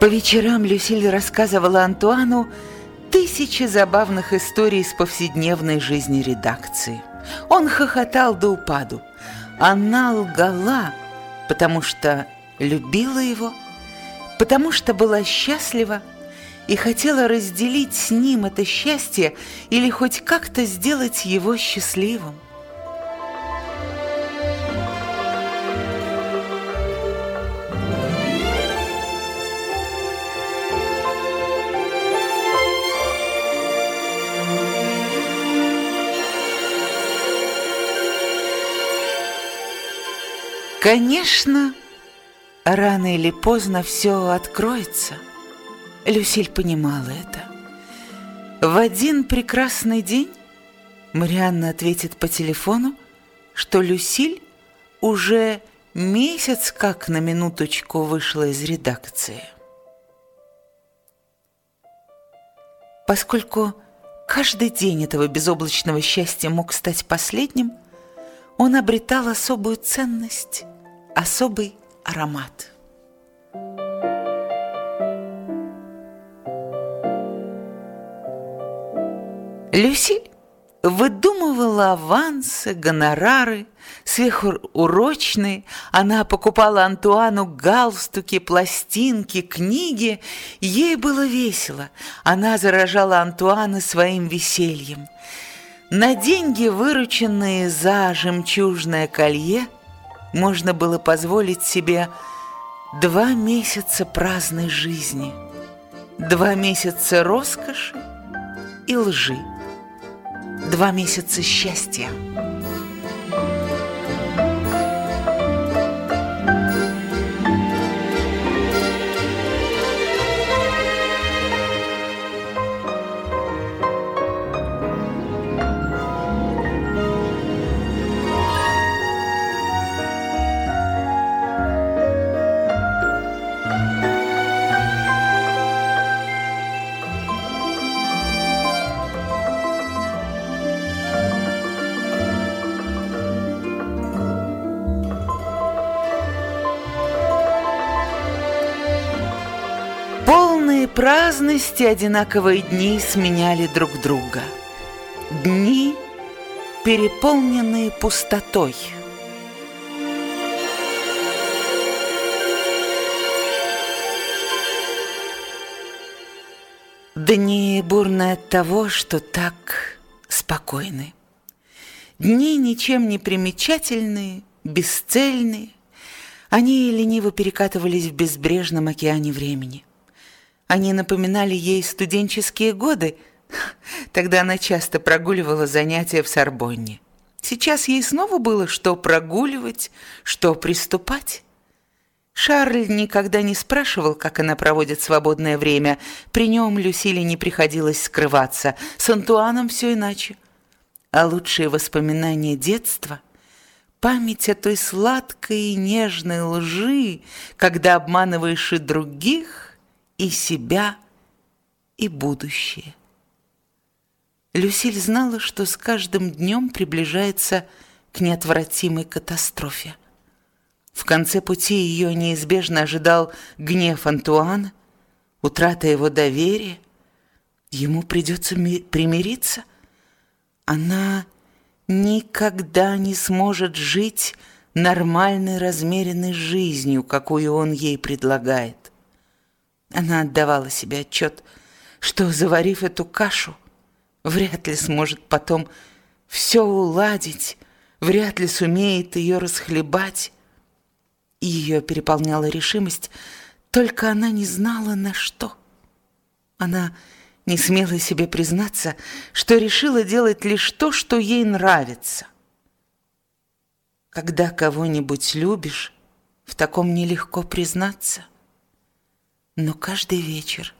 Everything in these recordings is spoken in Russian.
По вечерам Люсиль рассказывала Антуану тысячи забавных историй из повседневной жизни редакции. Он хохотал до упаду. Она лгала, потому что любила его, потому что была счастлива и хотела разделить с ним это счастье или хоть как-то сделать его счастливым. Конечно, рано или поздно все откроется. Люсиль понимала это. В один прекрасный день Марианна ответит по телефону, что Люсиль уже месяц как на минуточку вышла из редакции. Поскольку каждый день этого безоблачного счастья мог стать последним, он обретал особую ценность, особый аромат. Люсиль выдумывала авансы, гонорары, сверхурочные. Она покупала Антуану галстуки, пластинки, книги. Ей было весело. Она заражала Антуана своим весельем. На деньги, вырученные за жемчужное колье, можно было позволить себе два месяца праздной жизни, два месяца роскоши и лжи, два месяца счастья. Праздности одинаковые дни сменяли друг друга. Дни, переполненные пустотой. Дни бурные от того, что так спокойны. Дни ничем не примечательные, бесцельные. Они лениво перекатывались в безбрежном океане времени. Они напоминали ей студенческие годы. Тогда она часто прогуливала занятия в Сорбонне. Сейчас ей снова было что прогуливать, что приступать. Шарль никогда не спрашивал, как она проводит свободное время. При нем Люсиле не приходилось скрываться. С Антуаном все иначе. А лучшие воспоминания детства — память о той сладкой и нежной лжи, когда обманываешь и других — и себя, и будущее. Люсиль знала, что с каждым днем приближается к неотвратимой катастрофе. В конце пути ее неизбежно ожидал гнев Антуана, утрата его доверия. Ему придется примириться. Она никогда не сможет жить нормальной размеренной жизнью, какую он ей предлагает. Она отдавала себе отчет, что, заварив эту кашу, вряд ли сможет потом все уладить, вряд ли сумеет ее расхлебать. Ее переполняла решимость, только она не знала на что. Она не смела себе признаться, что решила делать лишь то, что ей нравится. Когда кого-нибудь любишь, в таком нелегко признаться – но каждый вечер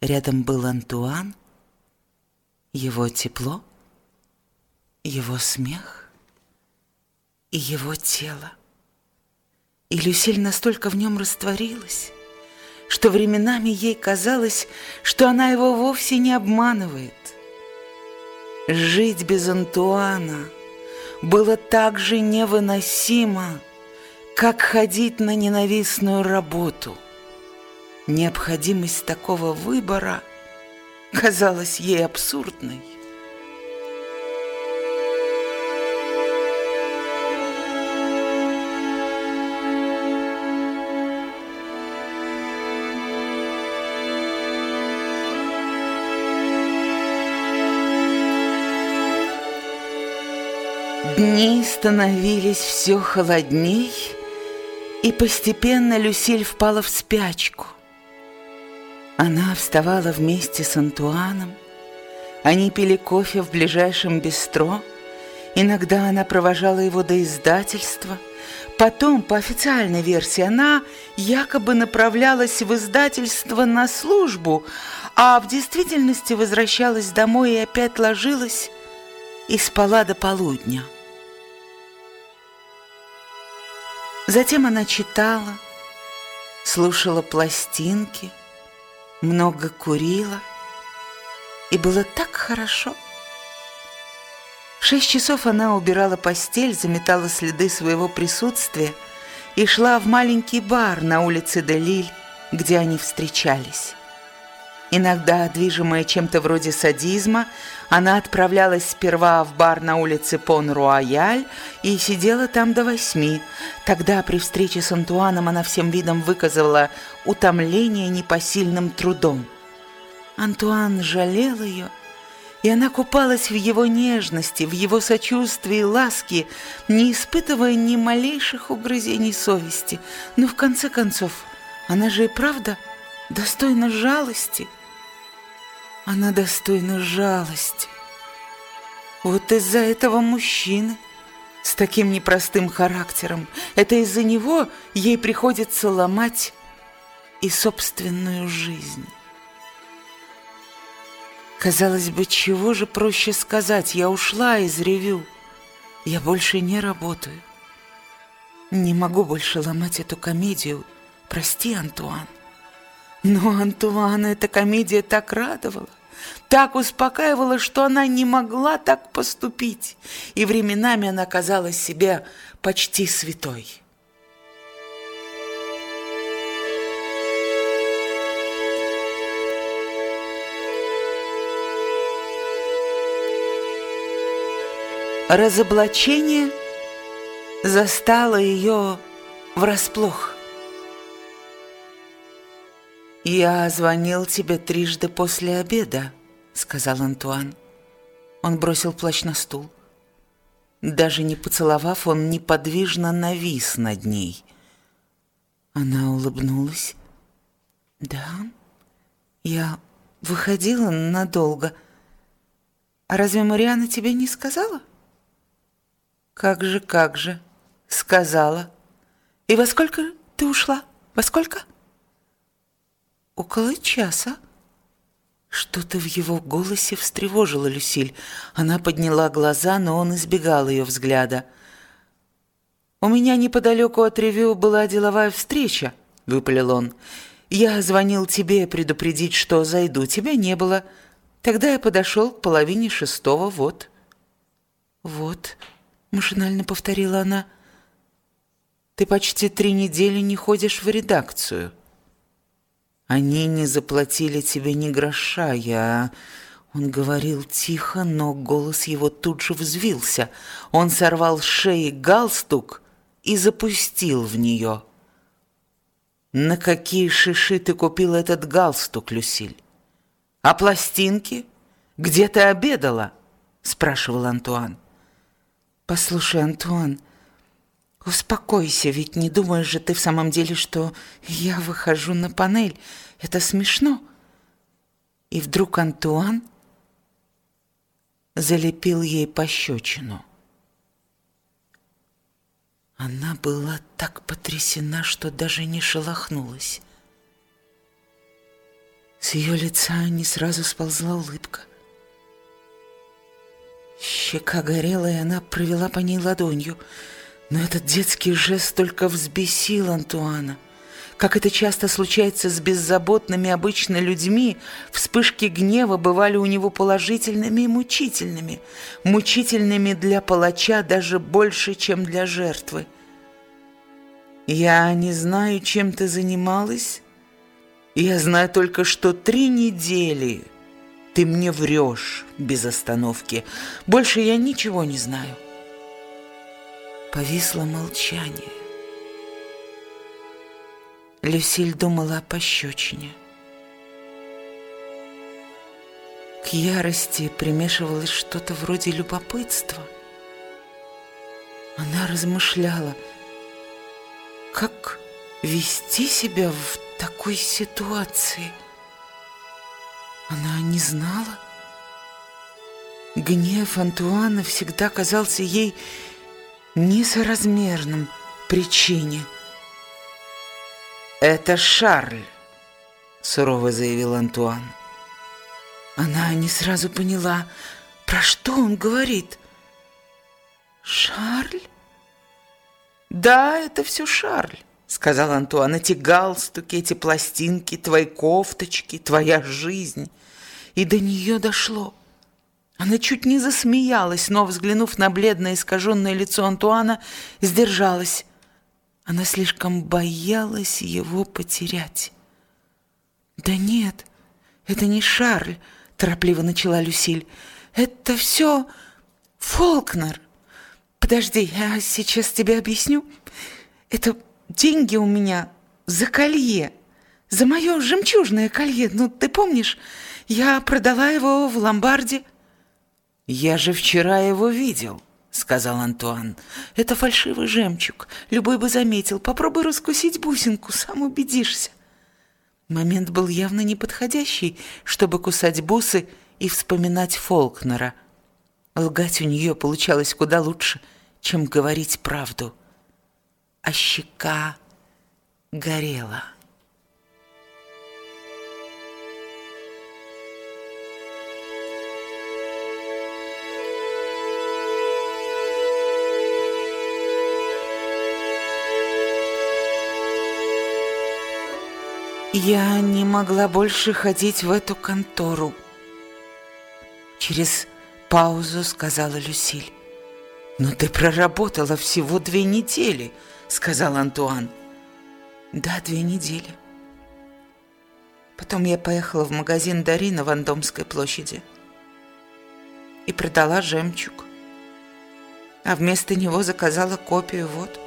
рядом был Антуан, его тепло, его смех и его тело. И Люсиль настолько в нем растворилась, что временами ей казалось, что она его вовсе не обманывает. Жить без Антуана было так же невыносимо, как ходить на ненавистную работу – Необходимость такого выбора казалась ей абсурдной. Дни становились все холодней, и постепенно Люсиль впала в спячку. Она вставала вместе с Антуаном, они пили кофе в ближайшем бистро, иногда она провожала его до издательства, потом, по официальной версии, она якобы направлялась в издательство на службу, а в действительности возвращалась домой и опять ложилась и спала до полудня. Затем она читала, слушала пластинки, много курила, и было так хорошо. В шесть часов она убирала постель, заметала следы своего присутствия и шла в маленький бар на улице Делиль, где они встречались. Иногда, движимая чем-то вроде садизма, она отправлялась сперва в бар на улице Пон-Руаяль и сидела там до восьми. Тогда при встрече с Антуаном она всем видом выказывала утомление непосильным трудом. Антуан жалел ее, и она купалась в его нежности, в его сочувствии и ласке, не испытывая ни малейших угрызений совести. Но в конце концов, она же и правда достойна жалости – она достойна жалости. Вот из-за этого мужчины с таким непростым характером, это из-за него ей приходится ломать и собственную жизнь. Казалось бы, чего же проще сказать? Я ушла из ревю. Я больше не работаю. Не могу больше ломать эту комедию. Прости, Антуан. Но Антуана эта комедия так радовала, так успокаивала, что она не могла так поступить, и временами она казалась себе почти святой. Разоблачение застало ее врасплох. «Я звонил тебе трижды после обеда», — сказал Антуан. Он бросил плащ на стул. Даже не поцеловав, он неподвижно навис над ней. Она улыбнулась. «Да, я выходила надолго. А разве Мариана тебе не сказала?» «Как же, как же, сказала. И во сколько ты ушла? Во сколько?» «Около часа». Что-то в его голосе встревожило Люсиль. Она подняла глаза, но он избегал ее взгляда. «У меня неподалеку от ревю была деловая встреча», — выпалил он. «Я звонил тебе предупредить, что зайду. Тебя не было. Тогда я подошел к половине шестого, вот». «Вот», — машинально повторила она. «Ты почти три недели не ходишь в редакцию». Они не заплатили тебе ни гроша, я...» Он говорил тихо, но голос его тут же взвился. Он сорвал с шеи галстук и запустил в нее. «На какие шиши ты купил этот галстук, Люсиль? А пластинки? Где ты обедала?» — спрашивал Антуан. «Послушай, Антуан, успокойся, ведь не думаешь же ты в самом деле, что я выхожу на панель?» Это смешно. И вдруг Антуан залепил ей пощечину. Она была так потрясена, что даже не шелохнулась. С ее лица не сразу сползла улыбка. Щека горела, и она провела по ней ладонью. Но этот детский жест только взбесил Антуана — как это часто случается с беззаботными обычно людьми, вспышки гнева бывали у него положительными и мучительными. Мучительными для палача даже больше, чем для жертвы. «Я не знаю, чем ты занималась, Я знаю только, что три недели ты мне врешь без остановки. Больше я ничего не знаю. Повисло молчание. Люсиль думала о пощечине. К ярости примешивалось что-то вроде любопытства. Она размышляла, как вести себя в такой ситуации. Она не знала. Гнев Антуана всегда казался ей несоразмерным причине. «Это Шарль», — сурово заявил Антуан. Она не сразу поняла, про что он говорит. «Шарль?» «Да, это все Шарль», — сказал Антуан. «Эти галстуки, эти пластинки, твои кофточки, твоя жизнь». И до нее дошло. Она чуть не засмеялась, но, взглянув на бледное искаженное лицо Антуана, сдержалась. Она слишком боялась его потерять. «Да нет, это не Шарль», — торопливо начала Люсиль. «Это все Фолкнер. Подожди, я сейчас тебе объясню. Это деньги у меня за колье, за мое жемчужное колье. Ну, ты помнишь, я продала его в ломбарде». «Я же вчера его видел», — сказал Антуан. «Это фальшивый жемчуг. Любой бы заметил. Попробуй раскусить бусинку, сам убедишься». Момент был явно неподходящий, чтобы кусать бусы и вспоминать Фолкнера. Лгать у нее получалось куда лучше, чем говорить правду. А щека горела. Я не могла больше ходить в эту контору. Через паузу сказала Люсиль. «Но ты проработала всего две недели», — сказал Антуан. «Да, две недели». Потом я поехала в магазин Дари на Вандомской площади и продала жемчуг. А вместо него заказала копию вот.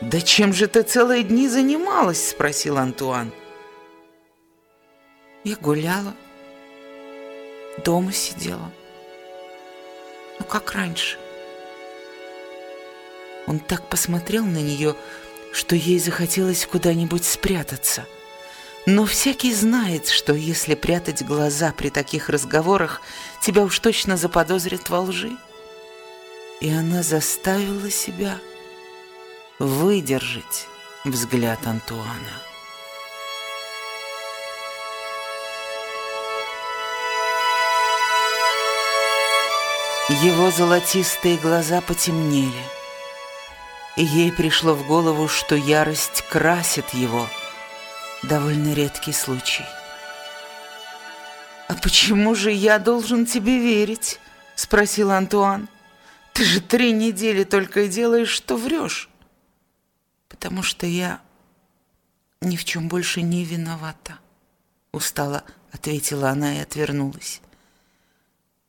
«Да чем же ты целые дни занималась?» – спросил Антуан. Я гуляла, дома сидела. Ну, как раньше. Он так посмотрел на нее, что ей захотелось куда-нибудь спрятаться. Но всякий знает, что если прятать глаза при таких разговорах, тебя уж точно заподозрят во лжи. И она заставила себя выдержать взгляд Антуана. Его золотистые глаза потемнели, и ей пришло в голову, что ярость красит его. Довольно редкий случай. «А почему же я должен тебе верить?» — спросил Антуан. «Ты же три недели только и делаешь, что врешь» потому что я ни в чем больше не виновата. Устала, ответила она и отвернулась.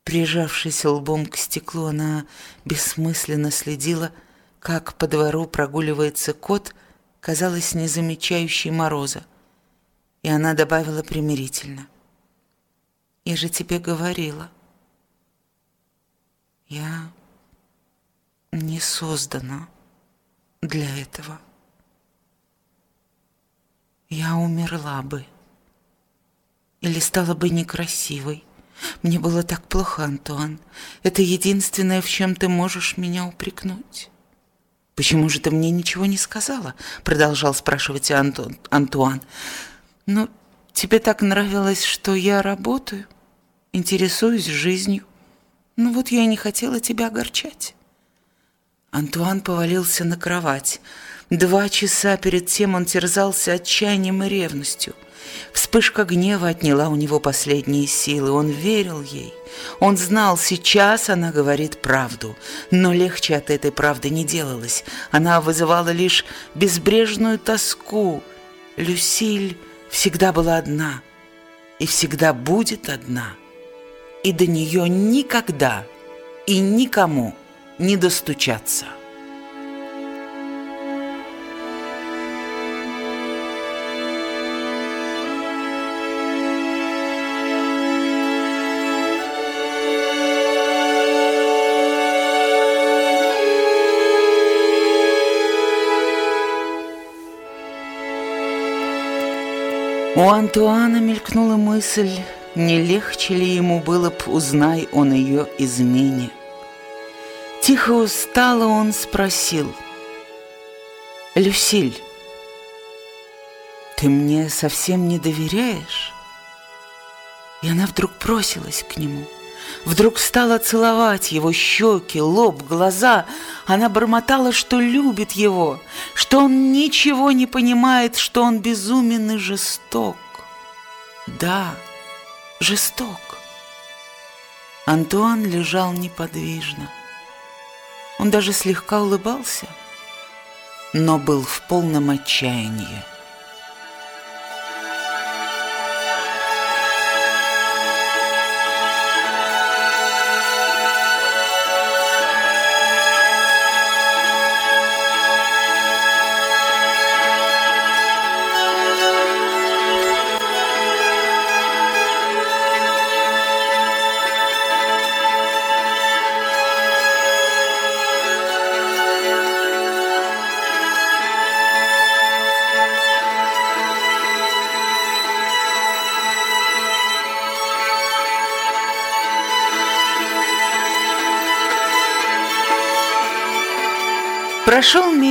Прижавшись лбом к стеклу, она бессмысленно следила, как по двору прогуливается кот, казалось, не замечающий мороза. И она добавила примирительно. «Я же тебе говорила. Я не создана для этого» я умерла бы. Или стала бы некрасивой. Мне было так плохо, Антуан. Это единственное, в чем ты можешь меня упрекнуть. «Почему же ты мне ничего не сказала?» Продолжал спрашивать Анту... Антуан. «Ну, тебе так нравилось, что я работаю, интересуюсь жизнью. Ну вот я и не хотела тебя огорчать». Антуан повалился на кровать. Два часа перед тем он терзался отчаянием и ревностью. Вспышка гнева отняла у него последние силы. Он верил ей. Он знал, сейчас она говорит правду. Но легче от этой правды не делалось. Она вызывала лишь безбрежную тоску. Люсиль всегда была одна и всегда будет одна, и до нее никогда и никому не достучаться. У Антуана мелькнула мысль, не легче ли ему было б, узнай он ее измене. Тихо устало он спросил. «Люсиль, ты мне совсем не доверяешь?» И она вдруг бросилась к нему – Вдруг стала целовать его щеки, лоб, глаза. Она бормотала, что любит его, что он ничего не понимает, что он безумен и жесток. Да, жесток. Антуан лежал неподвижно. Он даже слегка улыбался, но был в полном отчаянии.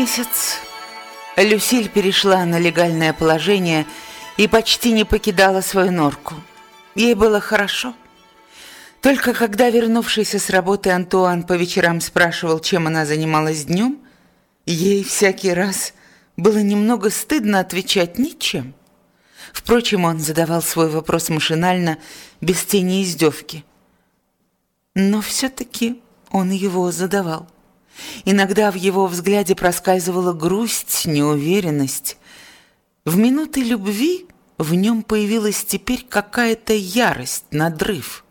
Месяц. Люсиль перешла на легальное положение и почти не покидала свою норку. Ей было хорошо. Только когда вернувшийся с работы Антуан по вечерам спрашивал, чем она занималась днем, ей всякий раз было немного стыдно отвечать ничем. Впрочем, он задавал свой вопрос машинально, без тени издевки. Но все-таки он его задавал. Иногда в его взгляде проскальзывала грусть, неуверенность. В минуты любви в нем появилась теперь какая-то ярость, надрыв.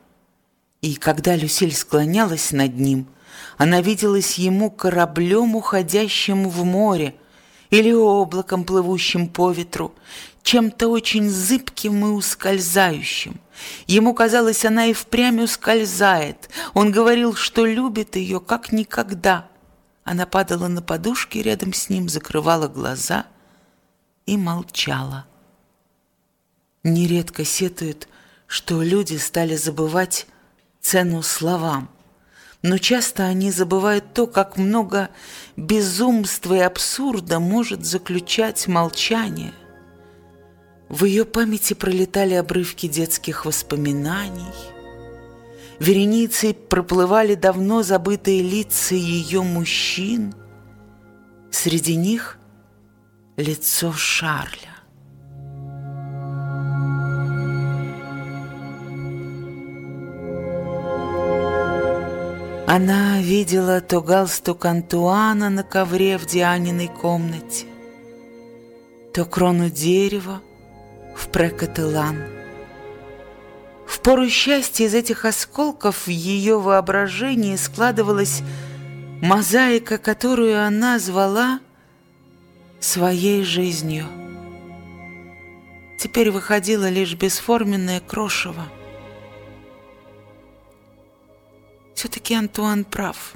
И когда Люсиль склонялась над ним, она виделась ему кораблем, уходящим в море, или облаком, плывущим по ветру, чем-то очень зыбким и ускользающим. Ему казалось, она и впрямь ускользает. Он говорил, что любит ее как никогда – она падала на подушки рядом с ним, закрывала глаза и молчала. Нередко сетует, что люди стали забывать цену словам, но часто они забывают то, как много безумства и абсурда может заключать молчание. В ее памяти пролетали обрывки детских воспоминаний – вереницей проплывали давно забытые лица ее мужчин. Среди них лицо Шарля. Она видела то галстук Антуана на ковре в Дианиной комнате, то крону дерева в Прекателан – пору счастья из этих осколков в ее воображении складывалась мозаика, которую она звала своей жизнью. Теперь выходило лишь бесформенное крошево. Все-таки Антуан прав.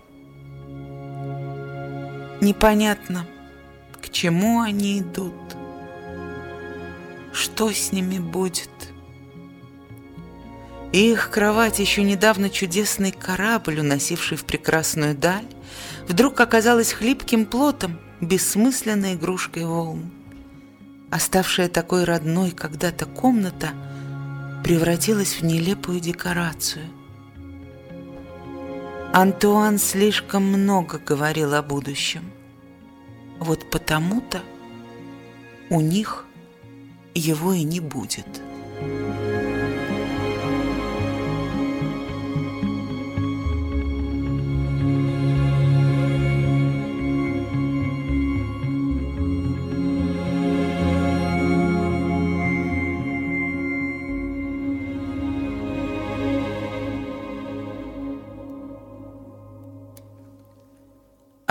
Непонятно, к чему они идут, что с ними будет. Их кровать, еще недавно чудесный корабль, уносивший в прекрасную даль, вдруг оказалась хлипким плотом, бессмысленной игрушкой волн. Оставшая такой родной когда-то комната превратилась в нелепую декорацию. Антуан слишком много говорил о будущем. Вот потому-то у них его и не будет.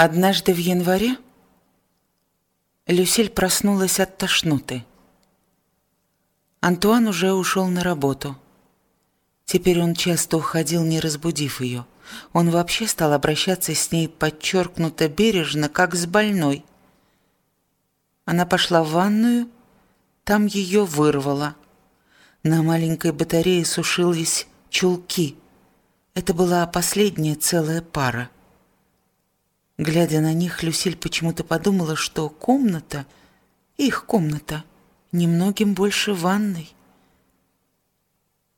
Однажды в январе Люсиль проснулась от тошноты. Антуан уже ушел на работу. Теперь он часто уходил, не разбудив ее. Он вообще стал обращаться с ней подчеркнуто бережно, как с больной. Она пошла в ванную, там ее вырвало. На маленькой батарее сушились чулки. Это была последняя целая пара. Глядя на них, Люсиль почему-то подумала, что комната, их комната, немногим больше ванной.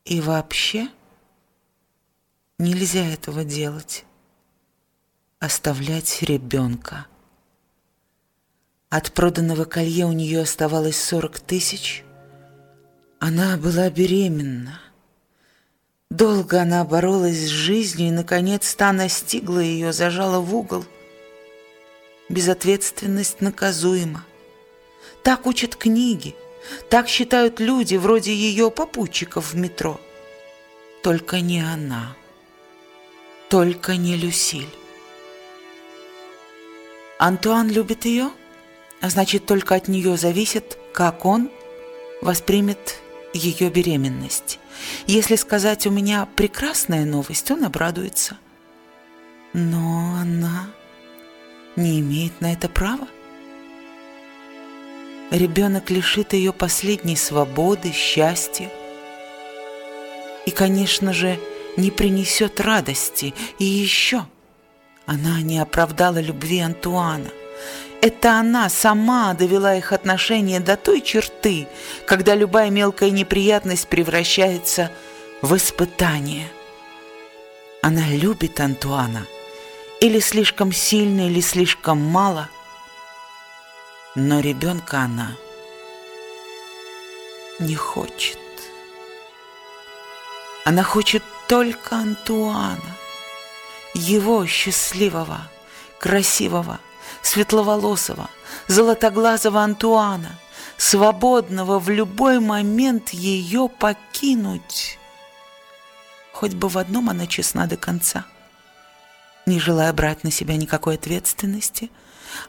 И вообще нельзя этого делать. Оставлять ребенка. От проданного колье у нее оставалось 40 тысяч. Она была беременна. Долго она боролась с жизнью, и, наконец, та настигла ее, зажала в угол – безответственность наказуема. Так учат книги, так считают люди, вроде ее попутчиков в метро. Только не она, только не Люсиль. Антуан любит ее, а значит, только от нее зависит, как он воспримет ее беременность. Если сказать «у меня прекрасная новость», он обрадуется. Но она не имеет на это права. Ребенок лишит ее последней свободы, счастья. И, конечно же, не принесет радости. И еще она не оправдала любви Антуана. Это она сама довела их отношения до той черты, когда любая мелкая неприятность превращается в испытание. Она любит Антуана – или слишком сильно, или слишком мало. Но ребенка она не хочет. Она хочет только Антуана, его счастливого, красивого, светловолосого, золотоглазого Антуана, свободного в любой момент ее покинуть. Хоть бы в одном она честна до конца – не желая брать на себя никакой ответственности,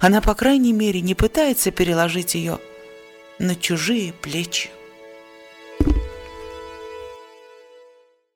она, по крайней мере, не пытается переложить ее на чужие плечи.